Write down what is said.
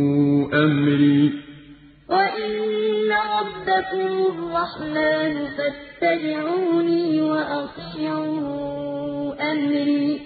مِن قَبْلُ يَا قَوْمِ إِنَّمَا فُتِنتُم بِهِ ۖ وَإِنَّ رَبَّكُمُ الرَّحْمَٰنُ فَاتَّبِعُونِي وَأَطِيعُوا أَمْرِي.